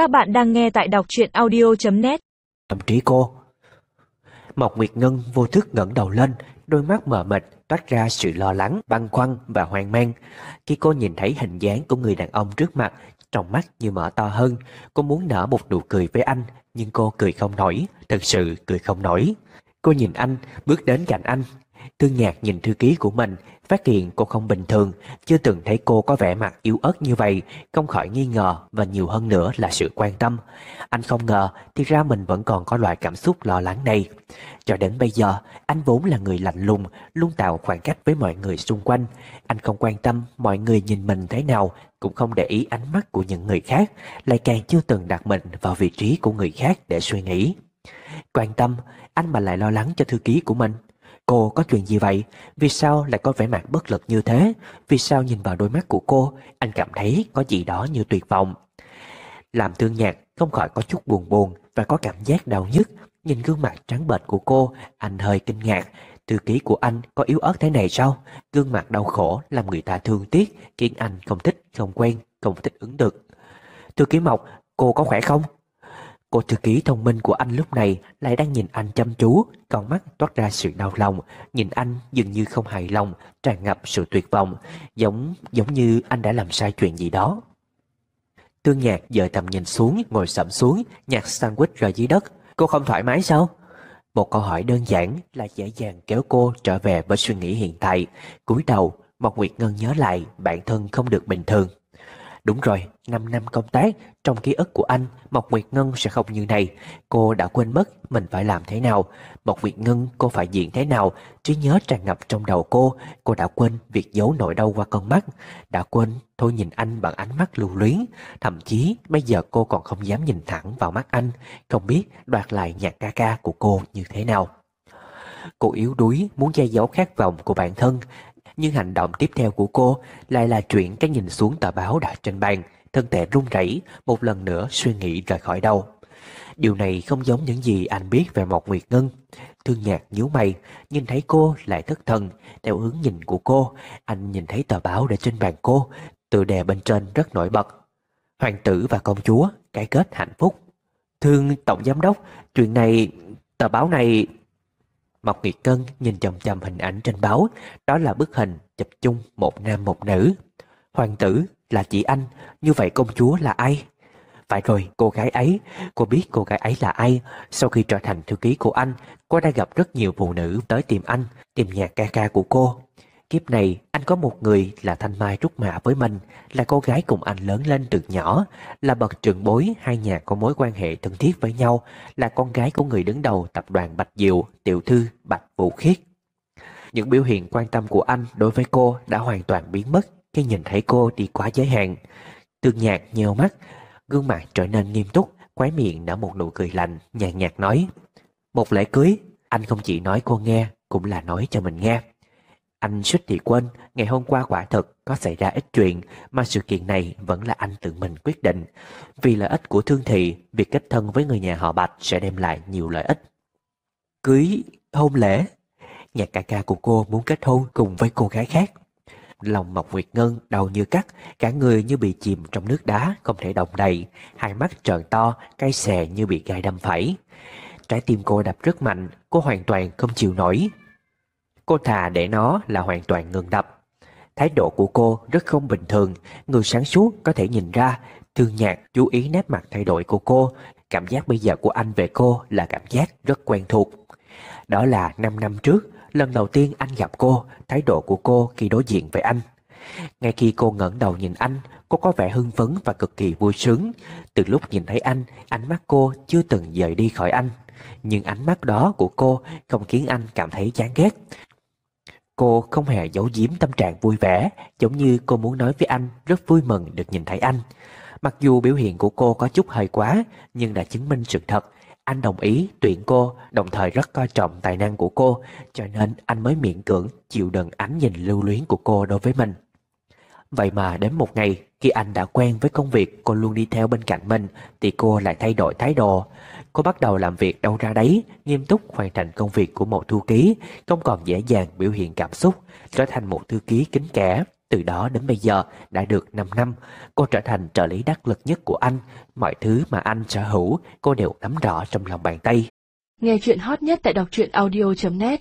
Các bạn đang nghe tại đọc truyện audio.net Tâm trí cô Mộc Nguyệt Ngân vô thức ngẩng đầu lên Đôi mắt mờ mịt toát ra sự lo lắng, băn khoăn và hoang mang. Khi cô nhìn thấy hình dáng của người đàn ông trước mặt Trong mắt như mở to hơn Cô muốn nở một nụ cười với anh Nhưng cô cười không nổi Thật sự cười không nổi. Cô nhìn anh, bước đến cạnh anh Thương nhạc nhìn thư ký của mình Phát hiện cô không bình thường. Chưa từng thấy cô có vẻ mặt yếu ớt như vậy. Không khỏi nghi ngờ Và nhiều hơn nữa là sự quan tâm. Anh không ngờ, Thì ra mình vẫn còn có loại cảm xúc lo lắng này. Cho đến bây giờ, Anh vốn là người lạnh lùng, Luôn tạo khoảng cách với mọi người xung quanh. Anh không quan tâm mọi người nhìn mình thế nào, Cũng không để ý ánh mắt của những người khác, Lại càng chưa từng đặt mình vào vị trí của người khác để suy nghĩ. Quan tâm, Anh mà lại lo lắng cho thư ký của mình. Cô có chuyện gì vậy? Vì sao lại có vẻ mặt bất lực như thế? Vì sao nhìn vào đôi mắt của cô, anh cảm thấy có gì đó như tuyệt vọng? Làm thương nhạc không khỏi có chút buồn buồn và có cảm giác đau nhức. Nhìn gương mặt trắng bệch của cô, anh hơi kinh ngạc. Thư ký của anh có yếu ớt thế này sao? Gương mặt đau khổ làm người ta thương tiếc, khiến anh không thích, không quen, không thích ứng được. Thư ký Mộc, cô có khỏe không? Cô thư ký thông minh của anh lúc này lại đang nhìn anh chăm chú, con mắt toát ra sự đau lòng, nhìn anh dường như không hài lòng, tràn ngập sự tuyệt vọng, giống giống như anh đã làm sai chuyện gì đó. Tương Nhạc dời tầm nhìn xuống, ngồi sẫm xuống, nhặt sandwich rơi dưới đất. Cô không thoải mái sao? Một câu hỏi đơn giản là dễ dàng kéo cô trở về với suy nghĩ hiện tại. cúi đầu, Mộc Nguyệt Ngân nhớ lại bản thân không được bình thường. Đúng rồi, 5 năm công tác, trong ký ức của anh, Mộc Nguyệt Ngân sẽ không như này. Cô đã quên mất mình phải làm thế nào. Mộc Nguyệt Ngân cô phải diễn thế nào. Trí nhớ tràn ngập trong đầu cô. Cô đã quên việc giấu nỗi đau qua con mắt. Đã quên thôi nhìn anh bằng ánh mắt lưu luyến. Thậm chí bây giờ cô còn không dám nhìn thẳng vào mắt anh. Không biết đoạt lại nhạc ca ca của cô như thế nào. Cô yếu đuối muốn che giấu khát vọng của bản thân nhưng hành động tiếp theo của cô lại là chuyển cái nhìn xuống tờ báo đặt trên bàn, thân thể run rẩy, một lần nữa suy nghĩ rời khỏi đâu Điều này không giống những gì anh biết về một Nguyệt Ngân. Thương nhạc nhíu mày, nhìn thấy cô lại thất thần. Theo hướng nhìn của cô, anh nhìn thấy tờ báo để trên bàn cô, tựa đề bên trên rất nổi bật. Hoàng tử và công chúa, cái kết hạnh phúc. Thương tổng giám đốc, chuyện này, tờ báo này Mộc Nguyệt Cân nhìn chầm chầm hình ảnh trên báo, đó là bức hình chụp chung một nam một nữ. Hoàng tử là chị anh, như vậy công chúa là ai? Phải rồi, cô gái ấy, cô biết cô gái ấy là ai. Sau khi trở thành thư ký của anh, cô đã gặp rất nhiều phụ nữ tới tìm anh, tìm nhạc ca ca của cô. Kiếp này, anh có một người là Thanh Mai Trúc Mạ với mình, là cô gái cùng anh lớn lên từ nhỏ, là bậc trưởng bối hai nhà có mối quan hệ thân thiết với nhau, là con gái của người đứng đầu tập đoàn Bạch Diệu, tiểu thư Bạch Vũ Khiết. Những biểu hiện quan tâm của anh đối với cô đã hoàn toàn biến mất khi nhìn thấy cô đi quá giới hạn. Tương nhạc nheo mắt, gương mặt trở nên nghiêm túc, khóe miệng nở một nụ cười lạnh, nhàn nhạt nói. Một lễ cưới, anh không chỉ nói cô nghe, cũng là nói cho mình nghe. Anh suýt thì quên, ngày hôm qua quả thật có xảy ra ít chuyện mà sự kiện này vẫn là anh tự mình quyết định. Vì lợi ích của thương thị, việc kết thân với người nhà họ Bạch sẽ đem lại nhiều lợi ích. Cưới, hôn lễ, nhà ca ca của cô muốn kết hôn cùng với cô gái khác. Lòng Mộc Nguyệt Ngân đau như cắt, cả người như bị chìm trong nước đá, không thể động đậy, hai mắt trợn to, cay xè như bị gai đâm phải. Trái tim cô đập rất mạnh, cô hoàn toàn không chịu nổi, Cô thà để nó là hoàn toàn ngừng đập. Thái độ của cô rất không bình thường, người sáng suốt có thể nhìn ra. Thương nhạc chú ý nét mặt thay đổi của cô, cảm giác bây giờ của anh về cô là cảm giác rất quen thuộc. Đó là 5 năm trước, lần đầu tiên anh gặp cô, thái độ của cô khi đối diện với anh. Ngay khi cô ngẩng đầu nhìn anh, cô có vẻ hưng phấn và cực kỳ vui sướng. Từ lúc nhìn thấy anh, ánh mắt cô chưa từng rời đi khỏi anh. Nhưng ánh mắt đó của cô không khiến anh cảm thấy chán ghét. Cô không hề giấu giếm tâm trạng vui vẻ, giống như cô muốn nói với anh rất vui mừng được nhìn thấy anh. Mặc dù biểu hiện của cô có chút hơi quá, nhưng đã chứng minh sự thật. Anh đồng ý tuyển cô, đồng thời rất coi trọng tài năng của cô, cho nên anh mới miễn cưỡng chịu đựng ánh nhìn lưu luyến của cô đối với mình. Vậy mà đến một ngày, khi anh đã quen với công việc cô luôn đi theo bên cạnh mình, thì cô lại thay đổi thái độ. Cô bắt đầu làm việc đâu ra đấy, nghiêm túc hoàn thành công việc của một thư ký, không còn dễ dàng biểu hiện cảm xúc, trở thành một thư ký kính kẻ. Từ đó đến bây giờ đã được 5 năm, cô trở thành trợ lý đắc lực nhất của anh. Mọi thứ mà anh sở hữu, cô đều nắm rõ trong lòng bàn tay. Nghe chuyện hot nhất tại đọc truyện audio.net